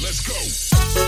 Let's go.